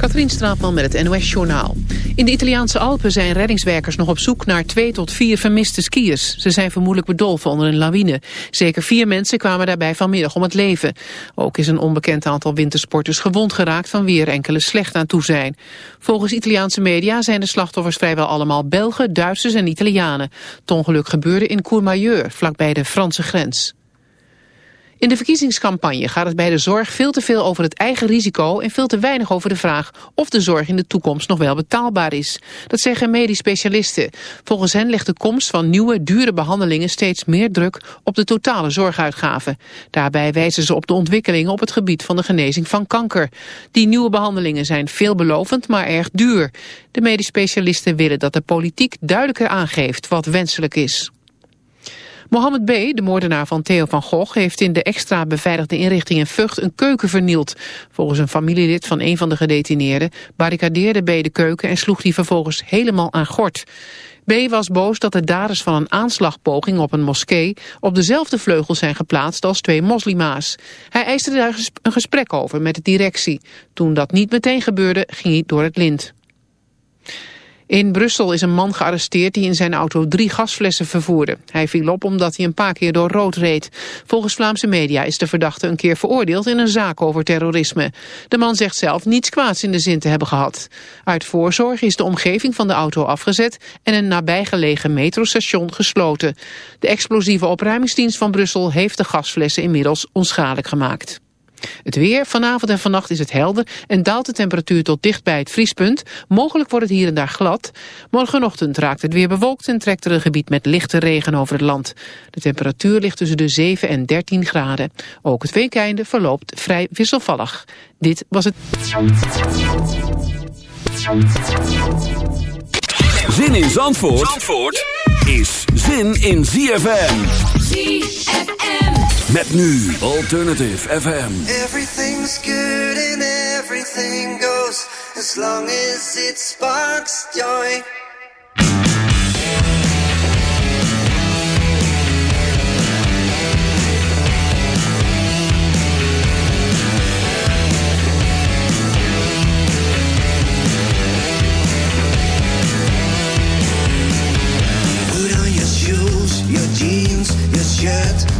Katrien Straatman met het NOS-journaal. In de Italiaanse Alpen zijn reddingswerkers nog op zoek naar twee tot vier vermiste skiers. Ze zijn vermoedelijk bedolven onder een lawine. Zeker vier mensen kwamen daarbij vanmiddag om het leven. Ook is een onbekend aantal wintersporters gewond geraakt van weer enkele slecht aan toe zijn. Volgens Italiaanse media zijn de slachtoffers vrijwel allemaal Belgen, Duitsers en Italianen. Het ongeluk gebeurde in Courmayeur, vlakbij de Franse grens. In de verkiezingscampagne gaat het bij de zorg veel te veel over het eigen risico en veel te weinig over de vraag of de zorg in de toekomst nog wel betaalbaar is. Dat zeggen medisch specialisten. Volgens hen legt de komst van nieuwe, dure behandelingen steeds meer druk op de totale zorguitgaven. Daarbij wijzen ze op de ontwikkelingen op het gebied van de genezing van kanker. Die nieuwe behandelingen zijn veelbelovend, maar erg duur. De medisch specialisten willen dat de politiek duidelijker aangeeft wat wenselijk is. Mohammed B., de moordenaar van Theo van Gogh... heeft in de extra beveiligde inrichting in Vught een keuken vernield. Volgens een familielid van een van de gedetineerden... barricadeerde B. de keuken en sloeg die vervolgens helemaal aan gort. B. was boos dat de daders van een aanslagpoging op een moskee... op dezelfde vleugel zijn geplaatst als twee moslima's. Hij eiste daar een gesprek over met de directie. Toen dat niet meteen gebeurde, ging hij door het lint. In Brussel is een man gearresteerd die in zijn auto drie gasflessen vervoerde. Hij viel op omdat hij een paar keer door rood reed. Volgens Vlaamse media is de verdachte een keer veroordeeld in een zaak over terrorisme. De man zegt zelf niets kwaads in de zin te hebben gehad. Uit voorzorg is de omgeving van de auto afgezet en een nabijgelegen metrostation gesloten. De explosieve opruimingsdienst van Brussel heeft de gasflessen inmiddels onschadelijk gemaakt. Het weer, vanavond en vannacht is het helder en daalt de temperatuur tot dicht bij het vriespunt. Mogelijk wordt het hier en daar glad. Morgenochtend raakt het weer bewolkt en trekt er een gebied met lichte regen over het land. De temperatuur ligt tussen de 7 en 13 graden. Ook het weekeinde verloopt vrij wisselvallig. Dit was het... Zin in Zandvoort, Zandvoort? is zin in ZFM. ZFM. Met nu Alternative FM. Everything's good and everything goes as long as it sparks joy. Put on your shoes, your jeans, your shirt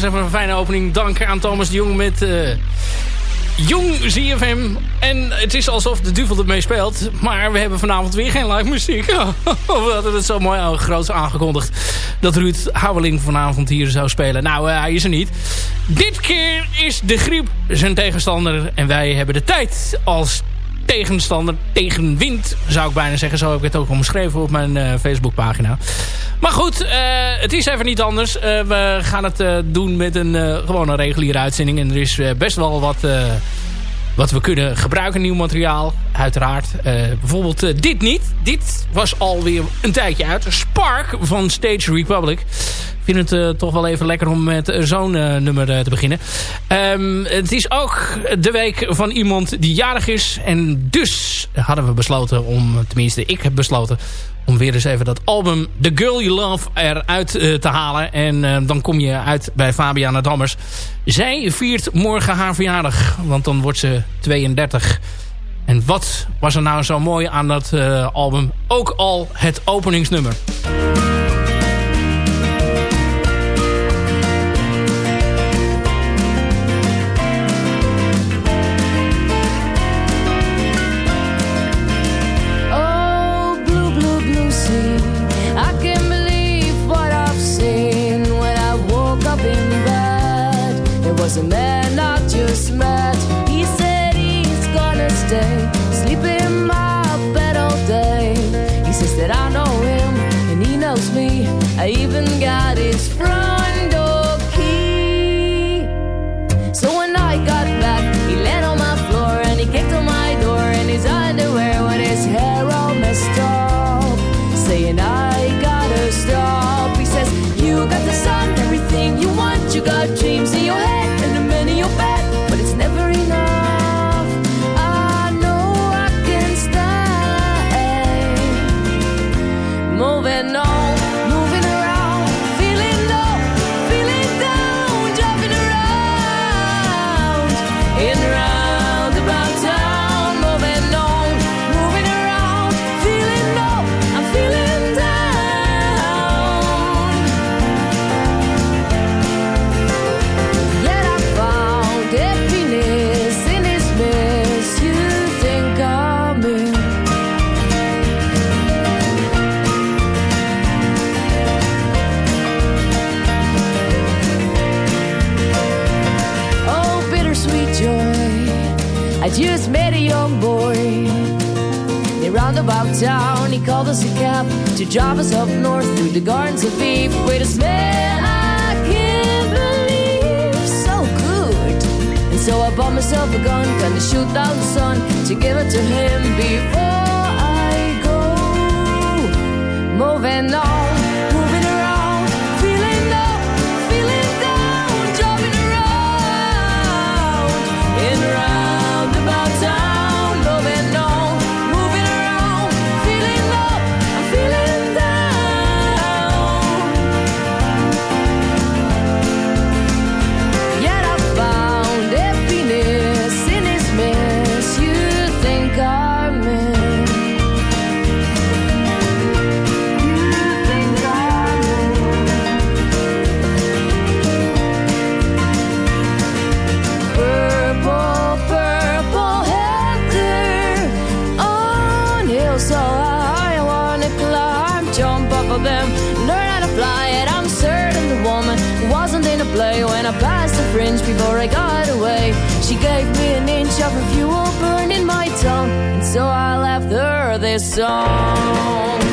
was even een fijne opening. Dank aan Thomas de Jong met uh, Jong ZFM. En het is alsof de duvel ermee speelt. Maar we hebben vanavond weer geen live muziek. Oh, we hadden het zo mooi groot aangekondigd. Dat Ruud Houweling vanavond hier zou spelen. Nou, eh, hij is er niet. Dit keer is de griep zijn tegenstander. En wij hebben de tijd als tegenstander, tegenwind zou ik bijna zeggen. Zo heb ik het ook omschreven op mijn uh, Facebookpagina. Maar goed, eh, het is even niet anders. Eh, we gaan het doen met een gewone reguliere uitzending. En er is best wel wat wat we kunnen gebruiken. Nieuw materiaal, uiteraard. Eh, bijvoorbeeld eh, dit niet. Dit was alweer een tijdje uit. Spark van Stage Republic. Ik vind het eh, toch wel even lekker om met zo'n nummer te beginnen. Ehm, het is ook de week van iemand die jarig is. En dus hadden we besloten om, tenminste ik heb besloten om weer eens even dat album The Girl You Love eruit eh, te halen. En eh, dan kom je uit bij Fabiana Dammers. Zij viert morgen haar verjaardag, want dan wordt ze 32. En wat was er nou zo mooi aan dat eh, album? Ook al het openingsnummer. Java's up north through the gardens of Eve. Wait a smell I can't believe. So good. And so I bought myself a gun, gonna shoot down the sun to give it to him before I go. Moving on. of you will burn in my tongue, and so i left her this song.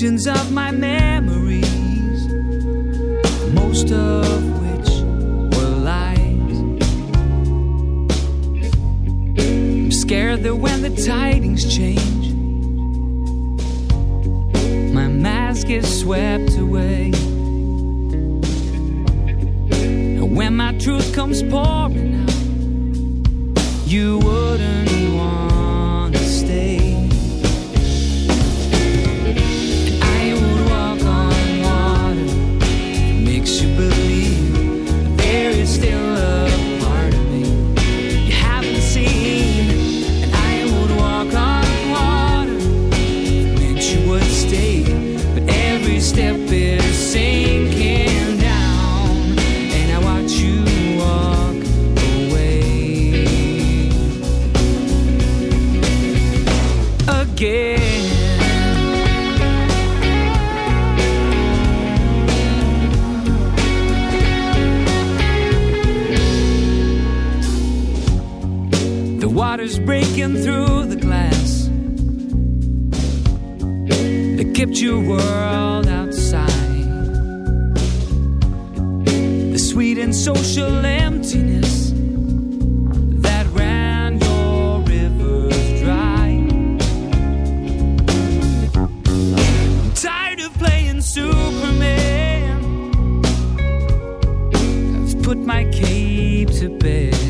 visions of my name. water's breaking through the glass that kept your world outside. The sweet and social emptiness that ran your rivers dry. I'm tired of playing Superman. I've put my cape to bed.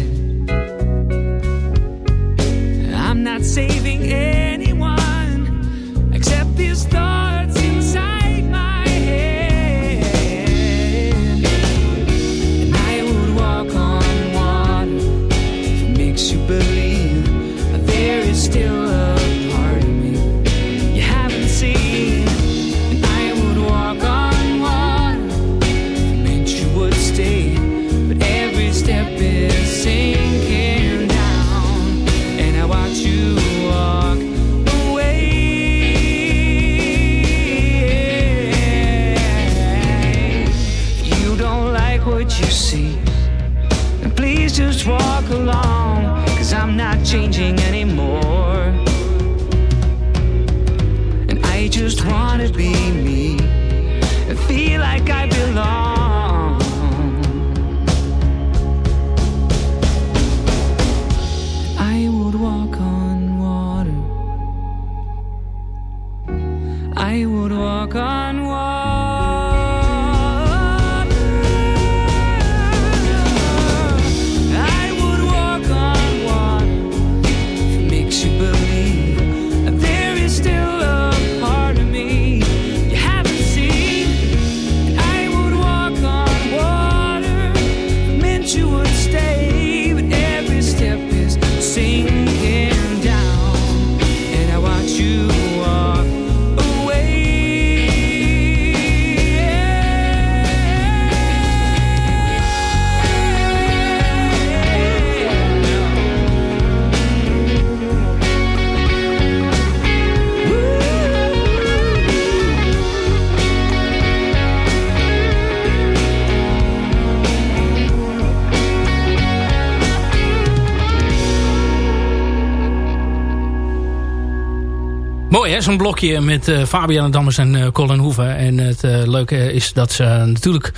Jazz een blokje met Fabian eh, Fabian Dammers en eh, Colin Hoeven. En het eh, leuke is dat ze natuurlijk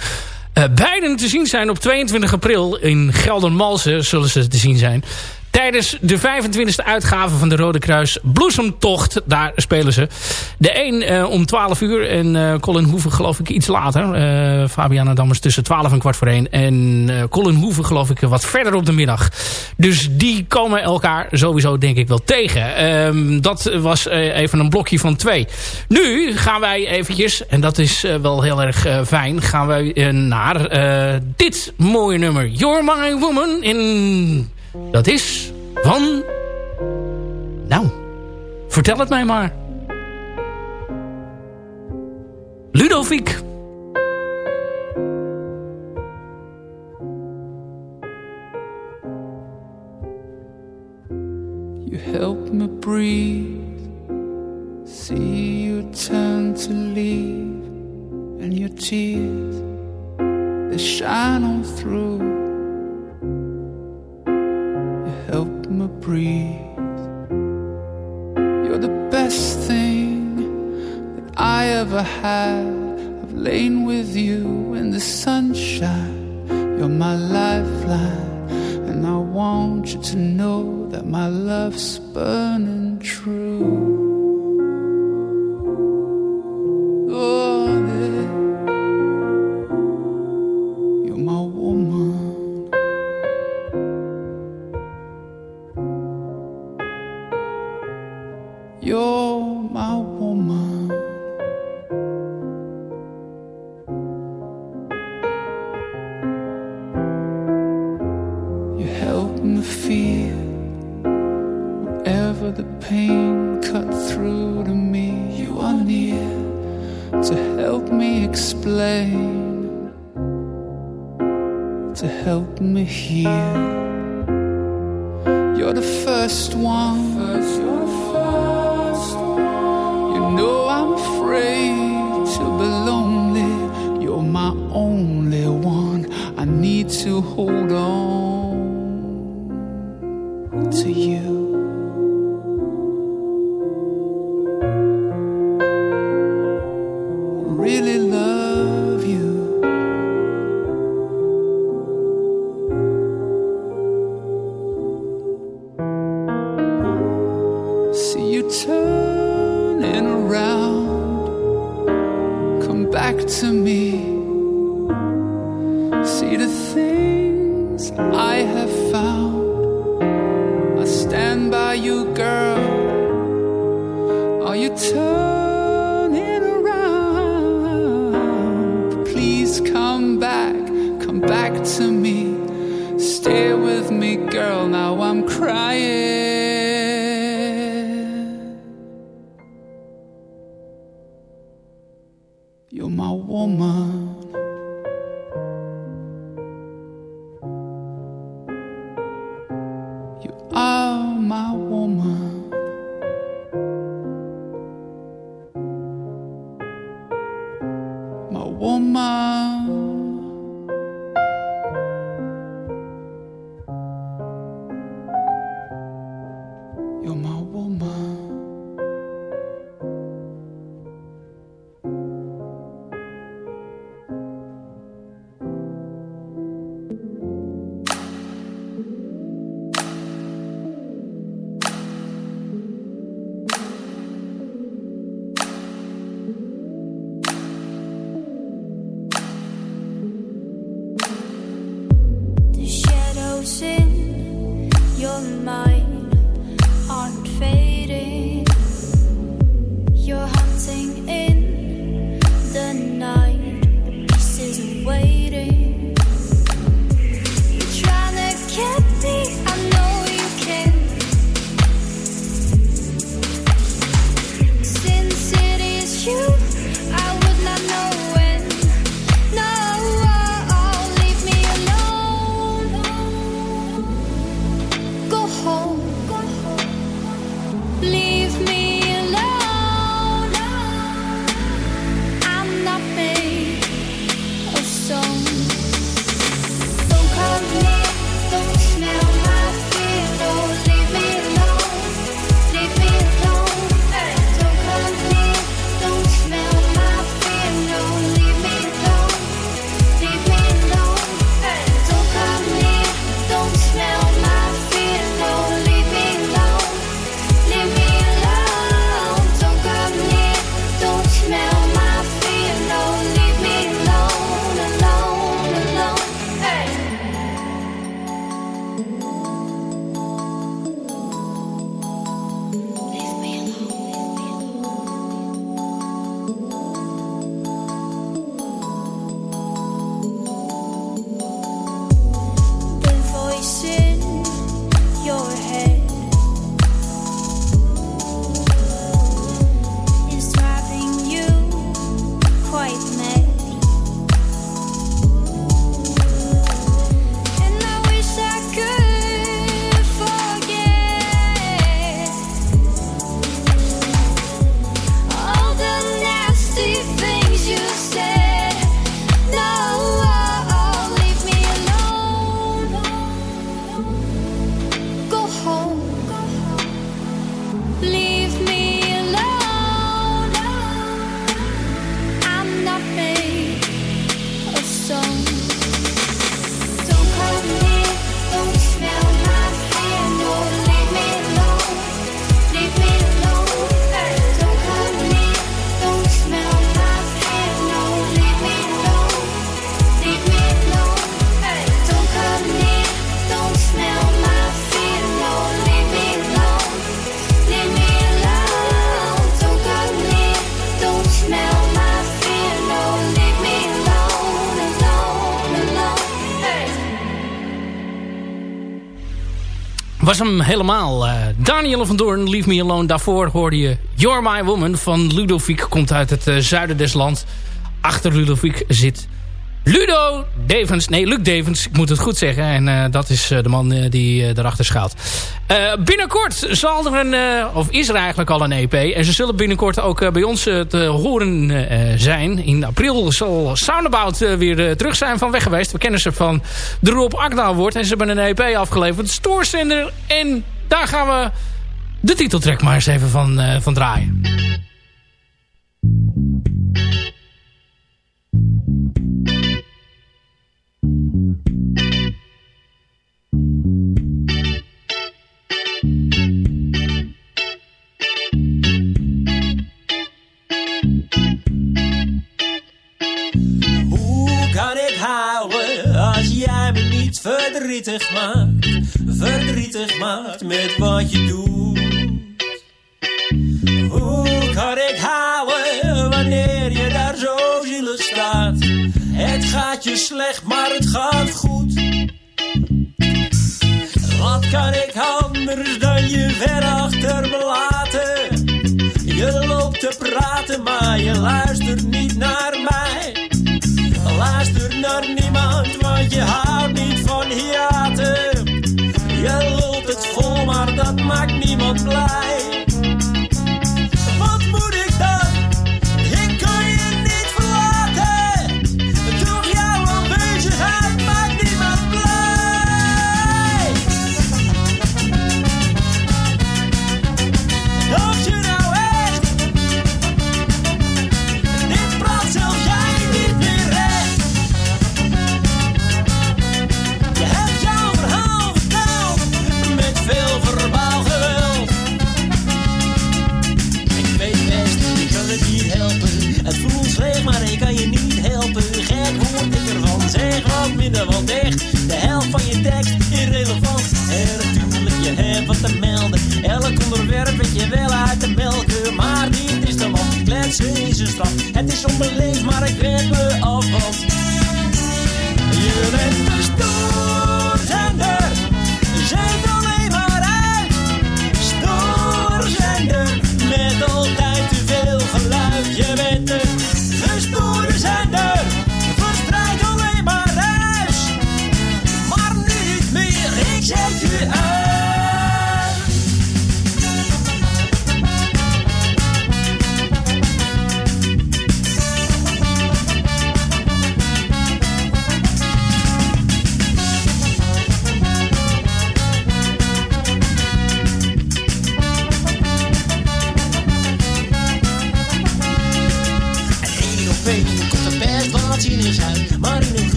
beiden te zien zijn op 22 april. In Geldermalsen zullen ze te zien zijn tijdens de 25e uitgave van de Rode Kruis Bloesemtocht. Daar spelen ze. De 1 eh, om 12 uur en eh, Colin Hoeven geloof ik iets later. Uh, Fabiana Dammers tussen 12 en kwart voor 1. En Colin Hoeven geloof ik wat verder op de middag. Dus die komen elkaar sowieso denk ik wel tegen. Ehm, dat was even een blokje van twee. Nu gaan wij eventjes, en dat is wel heel erg fijn, gaan wij naar dit mooie nummer. You're My Woman in... Dat is van... Nou, vertel het mij maar. Ludovic You help me breathe See you turn to leave And your tears They shine on through help me breathe. You're the best thing that I ever had. I've lain with you in the sunshine. You're my lifeline, and I want you to know that my love's burning true. See the things I have found. I stand by you, girl. Are you turning around? Please come back, come back to me. hem helemaal. Eh, Daniel van Doorn, Leave Me Alone. Daarvoor hoorde je You're My Woman van Ludovic. Komt uit het eh, zuiden des lands. Achter Ludovic zit Ludo Devens. Nee, Luc Devens. Ik moet het goed zeggen. En eh, dat is eh, de man eh, die erachter schuilt. binnenkort zal er een... of is er eigenlijk al een EP. En ze zullen binnenkort ook bij ons te horen zijn. In april zal Soundabout weer terug zijn van weg geweest. We kennen ze van de Rob Akda wordt En ze hebben een EP afgeleverd. Stoorzender. En daar gaan we de titeltrack maar eens even van, van draaien. verdrietig maakt, verdrietig maakt met wat je doet. Hoe kan ik houden wanneer je daar zo zielig staat? Het gaat je slecht, maar het gaat goed. Wat kan ik anders dan je ver achter laten? Je loopt te praten, maar je luistert niet naar mij. Luister naar niemand, want je houdt niet.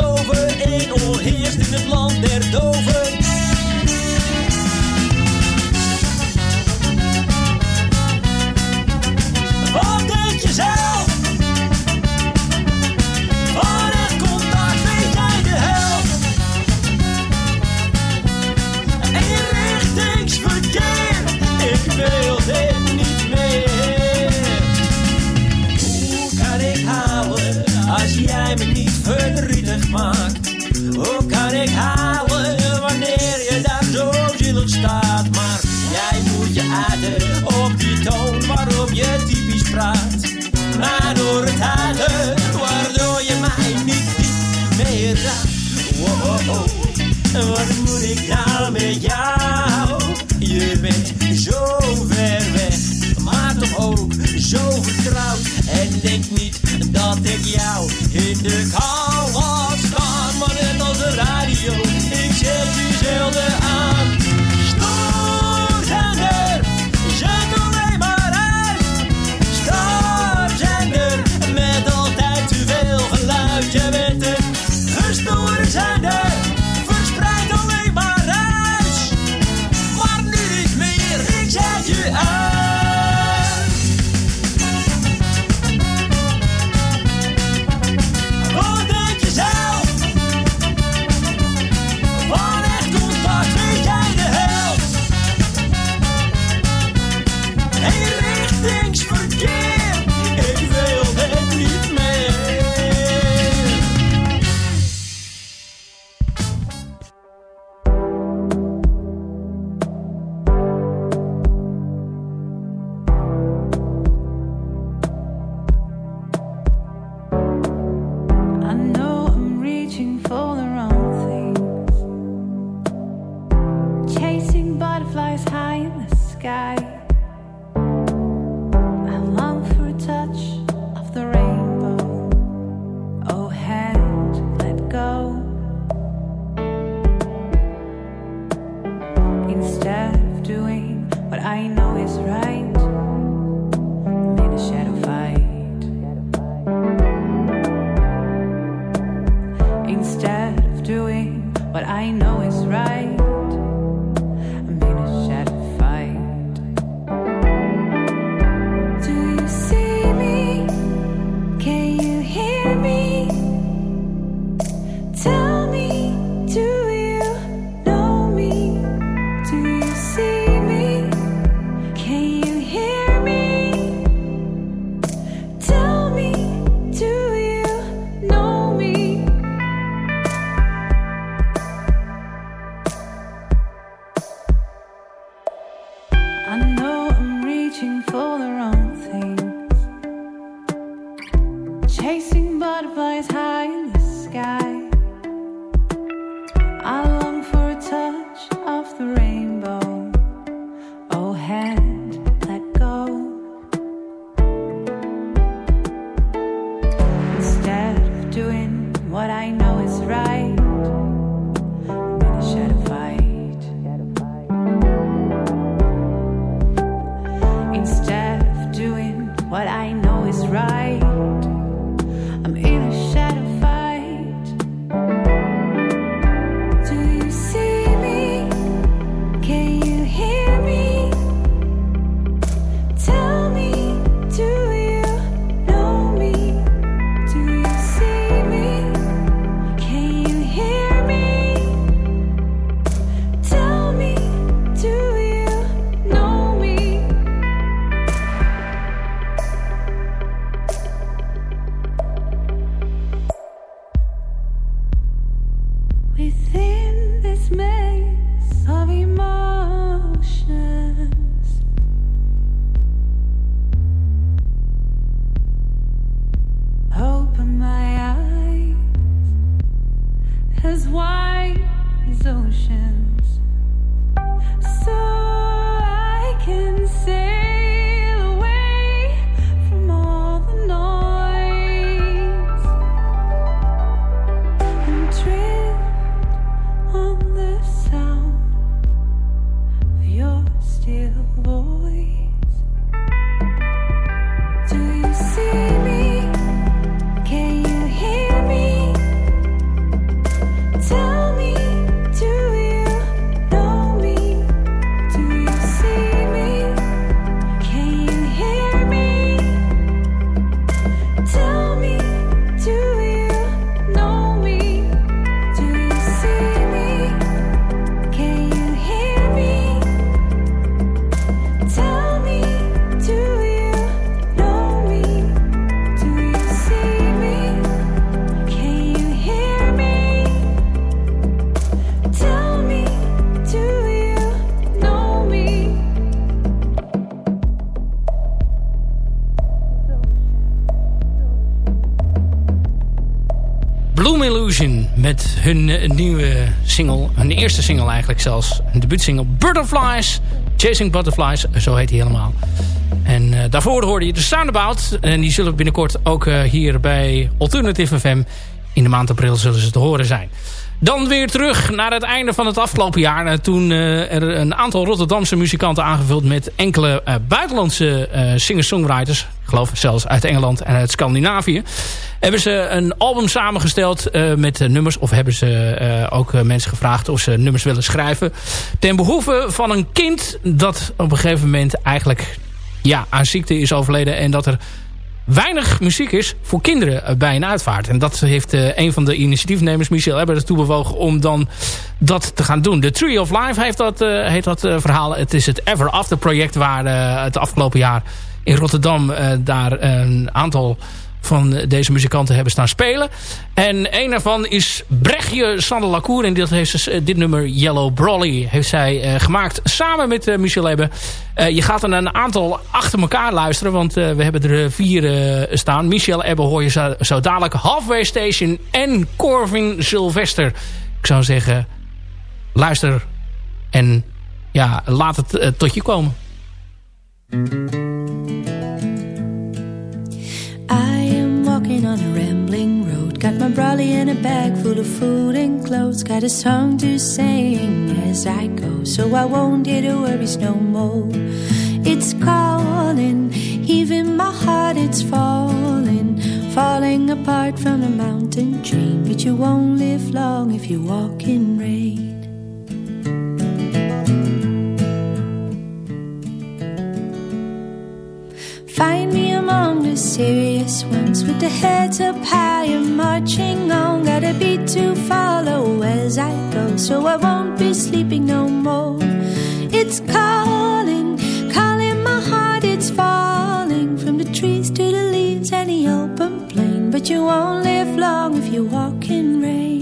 geloven in oorheerst in het land der doven. Hoe kan ik halen wanneer je daar zo zielig staat. Maar jij moet je uiten op die toon waarop je typisch praat. Maar door het halen, waardoor je mij niet, meer raakt. Wow, wat moet ik nou met jou? Illusion met hun eh, nieuwe single, hun eerste single eigenlijk zelfs, een debuutsingle Butterflies, Chasing Butterflies, zo heet hij helemaal. En eh, daarvoor hoorde je de Soundabout en die zullen binnenkort ook eh, hier bij Alternative FM in de maand april zullen ze te horen zijn. Dan weer terug naar het einde van het afgelopen jaar. Eh, toen eh, er een aantal Rotterdamse muzikanten aangevuld met enkele eh, buitenlandse uh, singer-songwriters. Ik geloof zelfs uit Engeland en uit Scandinavië. Hebben ze een album samengesteld met nummers. Of hebben ze ook mensen gevraagd of ze nummers willen schrijven. Ten behoeve van een kind dat op een gegeven moment eigenlijk ja, aan ziekte is overleden. En dat er weinig muziek is voor kinderen eh, bij een uitvaart. En dat heeft eh, een van de initiatiefnemers, Michel Ebber, toe bewogen om dan dat te gaan doen. De Tree of Life heeft dat, eh, heet dat verhaal. Het is het Ever After project waar het afgelopen jaar in Rotterdam daar een aantal van deze muzikanten hebben staan spelen. En een daarvan is Brechtje Sander Lacour. En dit, heeft, dus, eh, dit nummer Yellow Brolly heeft zij eh, gemaakt samen met eh, Michel Ebbe. je gaat er een aantal achter elkaar luisteren. Want we hebben er vier staan. Michel Ebbe hoor je zo, dadelijk. Halfway Station en Corvin Sylvester. Ik zou zeggen, luister en ja, laat het tot je komen. on a rambling road. Got my brolly in a bag full of food and clothes. Got a song to sing as I go, so I won't get a worries no more. It's calling, even my heart it's falling, falling apart from a mountain chain. But you won't live long if you walk in rain. the serious ones with the heads up high and marching on. Gotta be to follow as I go, so I won't be sleeping no more. It's calling, calling my heart, it's falling from the trees to the leaves and the open plain. But you won't live long if you walk in rain.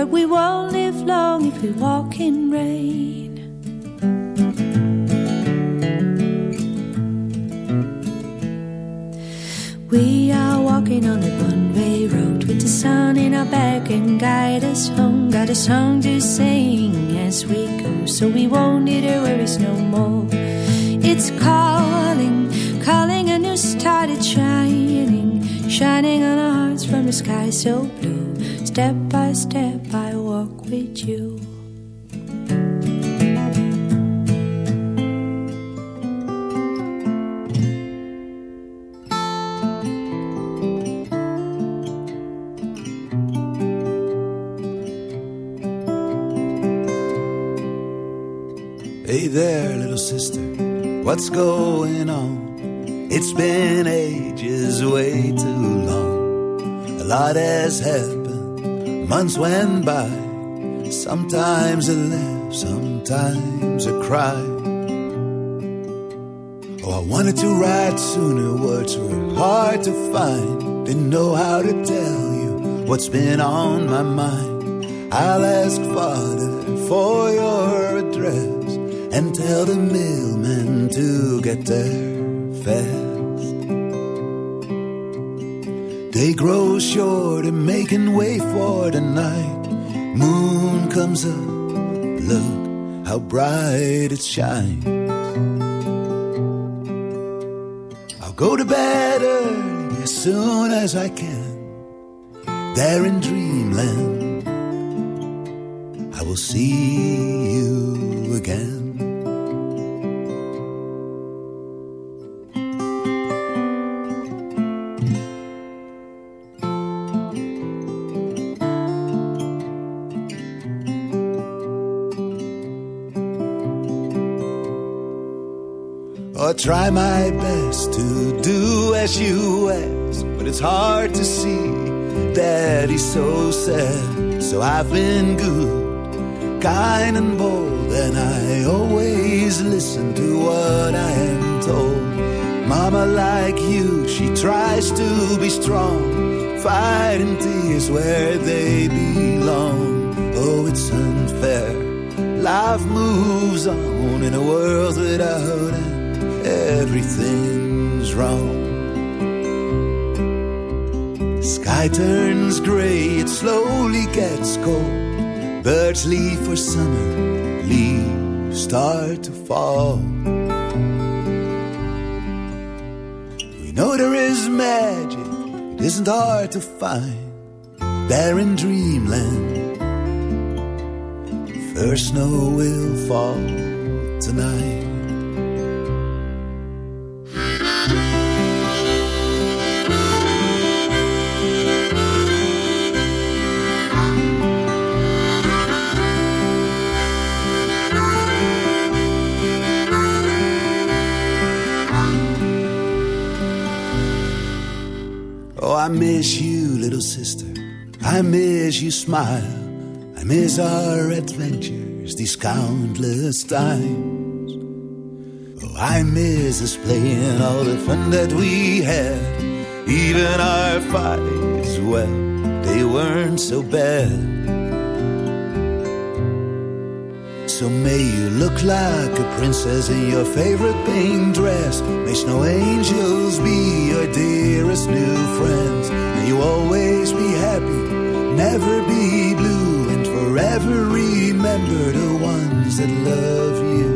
But we won't live long if we walk in rain. We are walking on the one way road with the sun in our back and guide us home. Got a song to sing as we go, so we won't need our worries no more. It's calling, calling, a new star that's shining, shining on our hearts from the sky so blue. Step by step, I walk with you. Hey there, little sister, what's going on? It's been ages, way too long. A lot has happened Months went by, sometimes a laugh, sometimes a cry. Oh, I wanted to write sooner, words were hard to find. Didn't know how to tell you what's been on my mind. I'll ask Father for your address and tell the mailman to get there fast. Day grows short and making way for the night. Moon comes up, look how bright it shines. I'll go to bed early as soon as I can. There in dreamland, I will see try my best to do as you ask, but it's hard to see that he's so sad. So I've been good, kind and bold, and I always listen to what I am told. Mama, like you, she tries to be strong, fighting tears where they belong. Oh, it's unfair. Life moves on in a world without end everything's wrong. Sky turns grey, it slowly gets cold. Birds leave for summer, leaves start to fall. We know there is magic, it isn't hard to find. There in dreamland, first snow will fall. I miss you, little sister. I miss you, smile. I miss our adventures these countless times. Oh, I miss us playing all the fun that we had. Even our fights, well, they weren't so bad. So may you look like a princess in your favorite pink dress. May snow angels be your dearest new friends. May you always be happy, never be blue, and forever remember the ones that love you.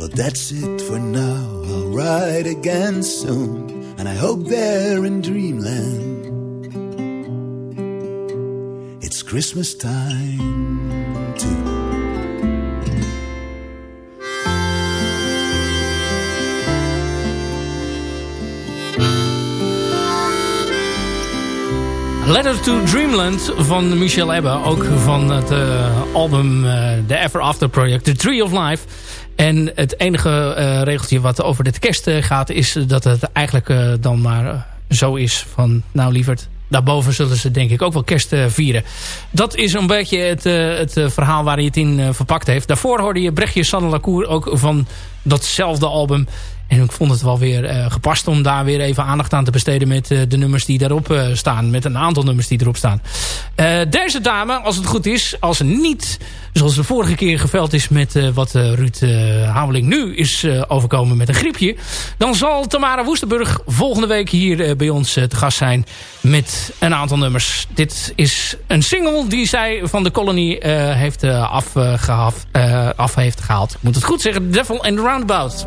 Well, that's it for now. I'll ride again soon, and I hope they're in dreamland. It's Christmas time. Letter to Dreamland van Michel Ebbe. Ook van het eh, album eh, The Ever After Project, The Tree of Life. En het enige eh, regeltje wat over dit kerst gaat... is dat het eigenlijk dan maar zo is van... nou lieverd, daarboven zullen ze denk ik ook wel kerst vieren. Dat is een beetje het, het verhaal waar je het in verpakt heeft. Daarvoor hoorde je Brechtje Sanne Lacour ook van datzelfde album... En ik vond het wel weer eh, gepast om daar weer even aandacht aan te besteden... met eh, de nummers die daarop eh, staan. Met een aantal nummers die erop staan. deze dame, als het goed is, als ze niet... zoals de vorige keer geveld is met wat Ruud Hameling nu is overkomen met een griepje... dan zal Tamara Woestenburg volgende week hier bij ons te gast zijn... met een aantal nummers. Dit is een single die zij van de Colony heeft, afgehaald. af heeft gehaald. Ik moet het goed zeggen, Devil and Roundabout.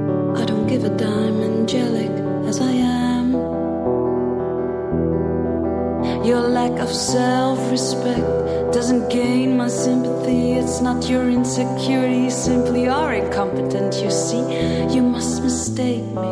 I don't give a dime, angelic as I am. Your lack of self respect doesn't gain my sympathy. It's not your insecurity, simply are incompetent. You see, you must mistake me.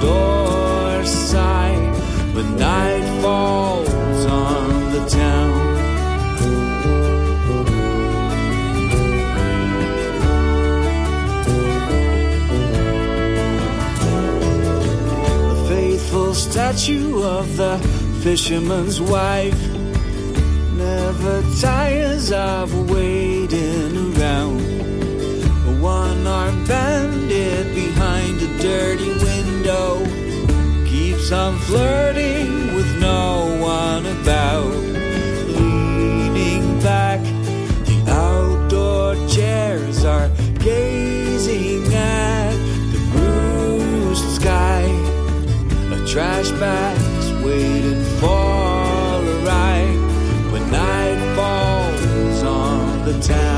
door side when night falls on the town. The faithful statue of the fisherman's wife never tires of waiting around. A one armed bandit behind a dirty window keeps on flirting with no one about. Leaning back, the outdoor chairs are gazing at the bruised sky. A trash bag's waiting for a ride when night falls on the town.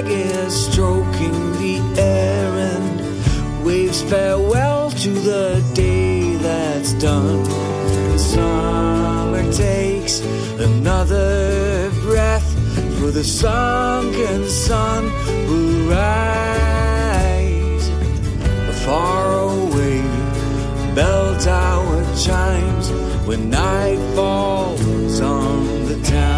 is stroking the air and waves farewell to the day that's done. The summer takes another breath, for the sunken sun will rise. A away, bell tower chimes when night falls on the town.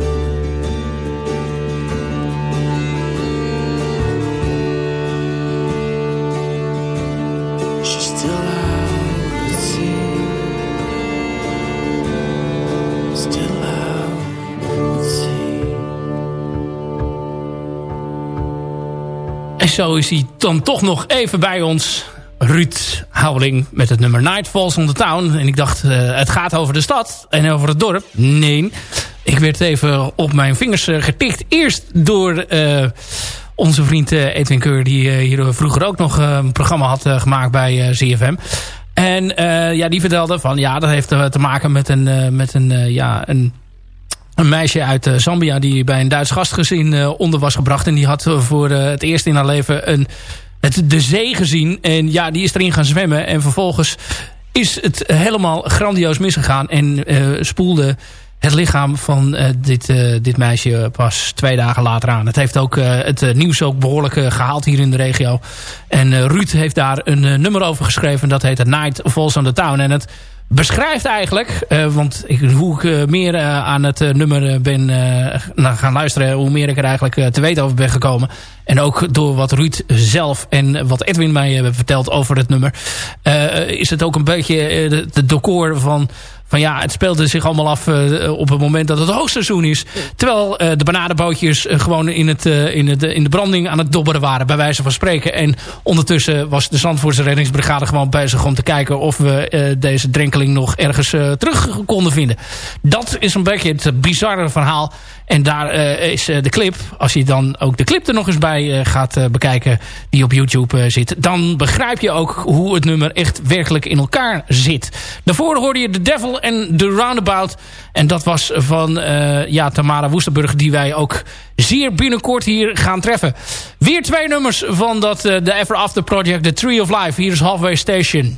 zo is hij dan toch nog even bij ons. Ruud Houding met het nummer Nightfalls on the Town. En ik dacht, eh, het gaat over de stad en over het dorp. Nee, ik werd even op mijn vingers eh, getikt. Eerst door eh, onze vriend Edwin Keur... die hier vroeger ook nog een programma had gemaakt bij ZFM. En ja, die vertelde van... ja, dat heeft te maken met een, met een, ja, een een meisje uit eh, Zambia die bij een Duits gastgezin eh, onder was gebracht. En die had eh, voor het eerst in haar leven een, het, de zee gezien. En ja, die is erin gaan zwemmen. En vervolgens is het helemaal grandioos misgegaan. En spoelde het lichaam van dit, dit meisje pas twee dagen later aan. Het heeft ook het nieuws ook behoorlijk gehaald hier in de regio. En Ruud heeft daar een nummer over geschreven. Dat heet The Night Falls on the Town. En het beschrijft eigenlijk. Eh, want ik, hoe ik eh, meer eh, aan het nummer ben gaan luisteren... hoe meer ik er eigenlijk te weten over ben gekomen. En ook door wat Ruud zelf en wat Edwin mij hebben verteld over het nummer... is het ook een beetje de decor van van ja, het speelde zich allemaal af eh, op het moment dat het hoogseizoen is. Terwijl eh, de bananenbootjes eh, gewoon in, het, in, het, in de branding aan het dobberen waren. Bij wijze van spreken. En ondertussen was de Zandvoortse reddingsbrigade gewoon bezig om te kijken... of we deze drenkeling nog ergens terug konden vinden. Dat is een beetje het bizarre verhaal. En daar eh, is eh, de clip, als je dan ook de clip er nog eens bij eh, gaat bekijken... die op YouTube zit, dan begrijp je ook hoe het nummer echt werkelijk in elkaar zit. Daarvoor hoorde je The Devil en The Roundabout. En dat was van ja, Tamara Woesterburg, die wij ook zeer binnenkort hier gaan treffen. Weer twee nummers van dat, The Ever After Project, The Tree of Life. Hier is Halfway Station.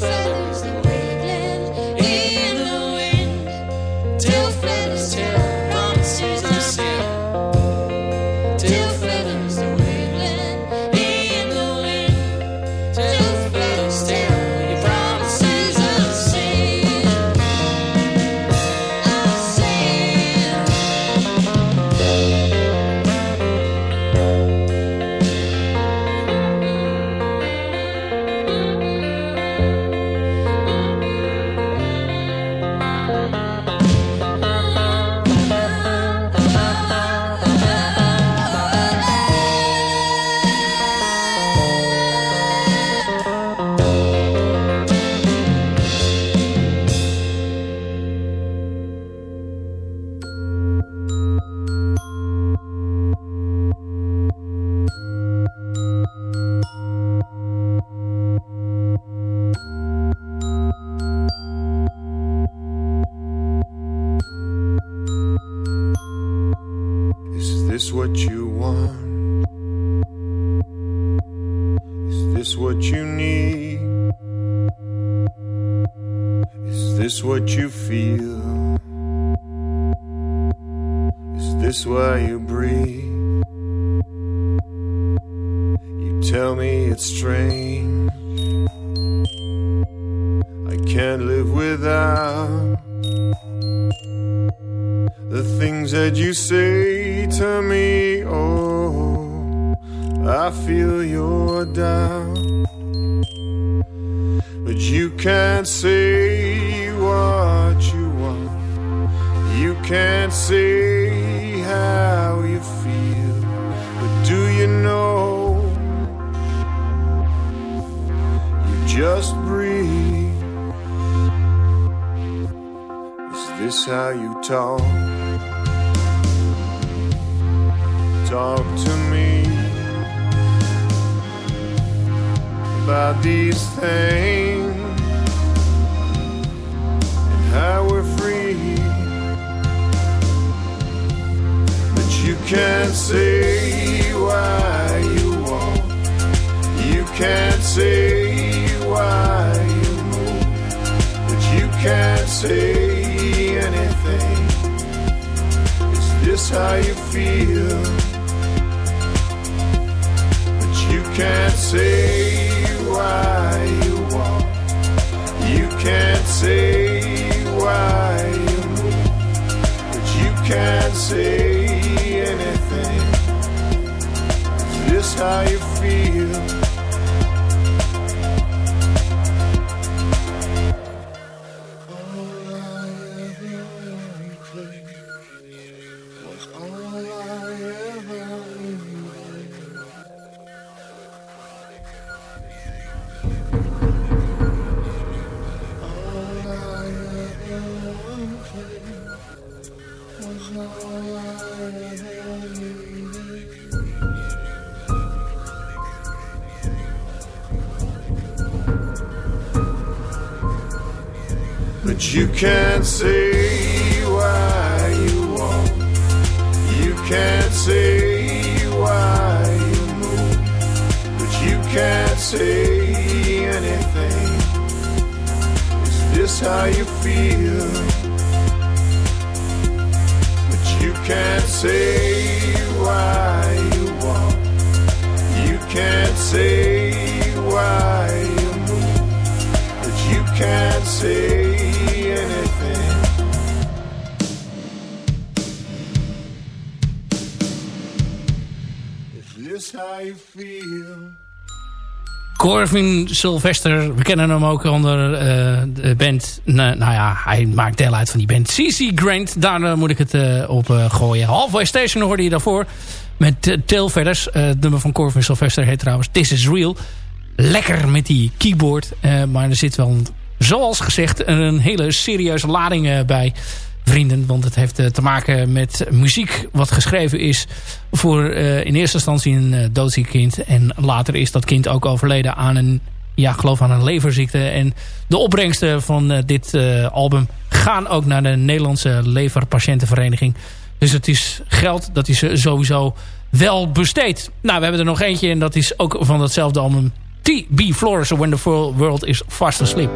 families how you talk. Talk to me about these things and how we're free. But you can't say why you walk, you can't say why you move, but you can't say. notice how you feel. But you can't say why you walk. You can't say why you move. But you can't say anything. just how you feel. notice how you feel. But you can't say why you walk. You can't say why you move. But you can't say anything. If this how you feel? Corvin Sylvester, we kennen hem ook onder eh, de band. Nou, ja, hij maakt deel uit van die band CC Grant. Daar eh, moet ik het uh, op gooien. Halfway Station hoorde je daarvoor. Met Tailfeathers. het nummer van Corvin Sylvester heet trouwens This Is Real. Lekker met die keyboard. maar er zit wel, zoals gezegd, een hele serieuze lading bij vrienden. Want het heeft eh, te maken met muziek wat geschreven is voor eh, in eerste instantie een eh, doodziek kind. En later is dat kind ook overleden aan een ja, geloof aan een leverziekte. En de opbrengsten van dit album gaan ook naar de Nederlandse Leverpatiëntenvereniging. Dus het is geld dat is sowieso wel besteed. Nou, we hebben er nog eentje en dat is ook van datzelfde album. T.B. Flores, A Wonderful World is Fast Asleep.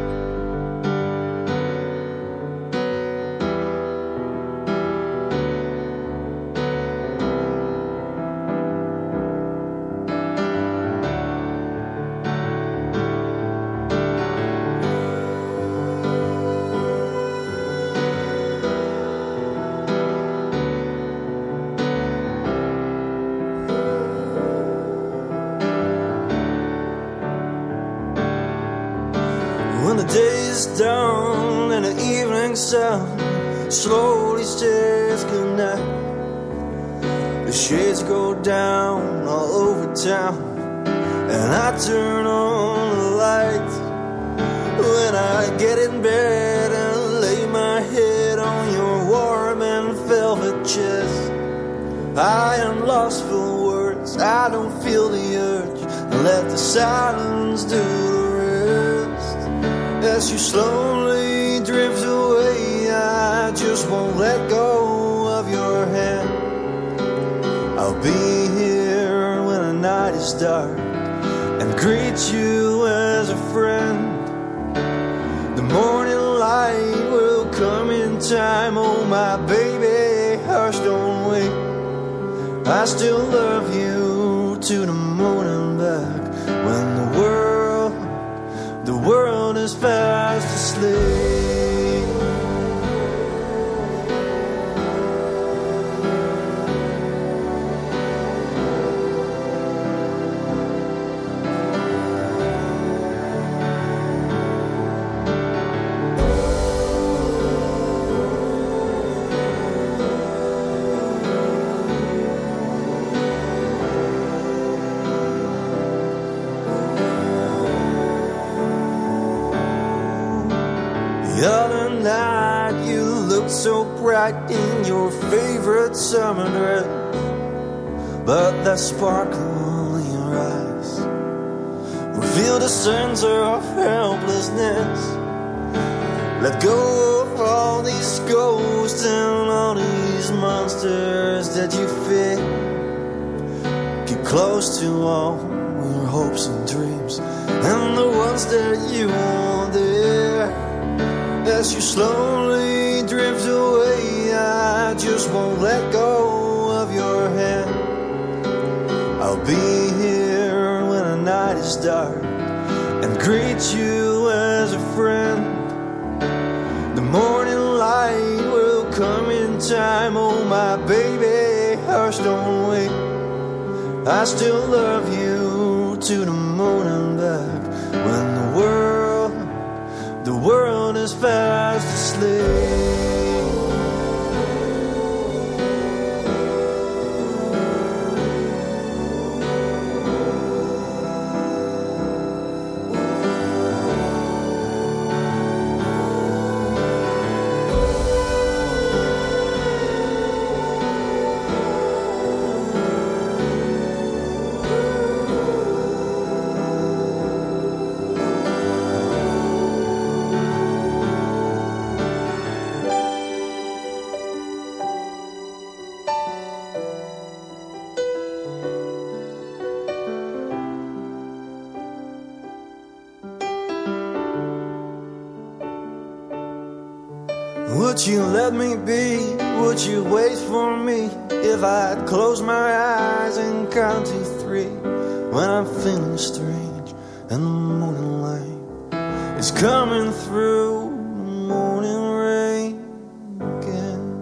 The shades go down all over town, and I turn on the lights. When I get in bed and lay my head on your warm and velvet chest, I am lost for words. I don't feel the urge. Let the silence do the rest. As you slowly drift away, I just won't let go. be here when the night is dark and greet you as a friend. The morning light will come in time, oh my baby, hush, don't wait. I still love you to the morning back when the world, the world is fast asleep. right in your favorite sermon red, but that sparkle in your eyes reveal the center of helplessness. Let go of all these ghosts and all these monsters that you fear. Keep close to all your hopes and dreams and the ones that you want there as you slowly just won't let go of your hand. I'll be here when the night is dark and greet you as a friend. The morning light will come in time. Oh, my baby, hush, don't wait. I still love you to the morning and back when the world, the world is fast asleep. Would you wait for me if I close my eyes and count to three? When I'm feeling strange and the morning light is coming through morning rain again.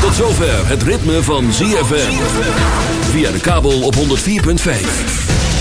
Tot zover het ritme van ZFM. Via de kabel op 104.5.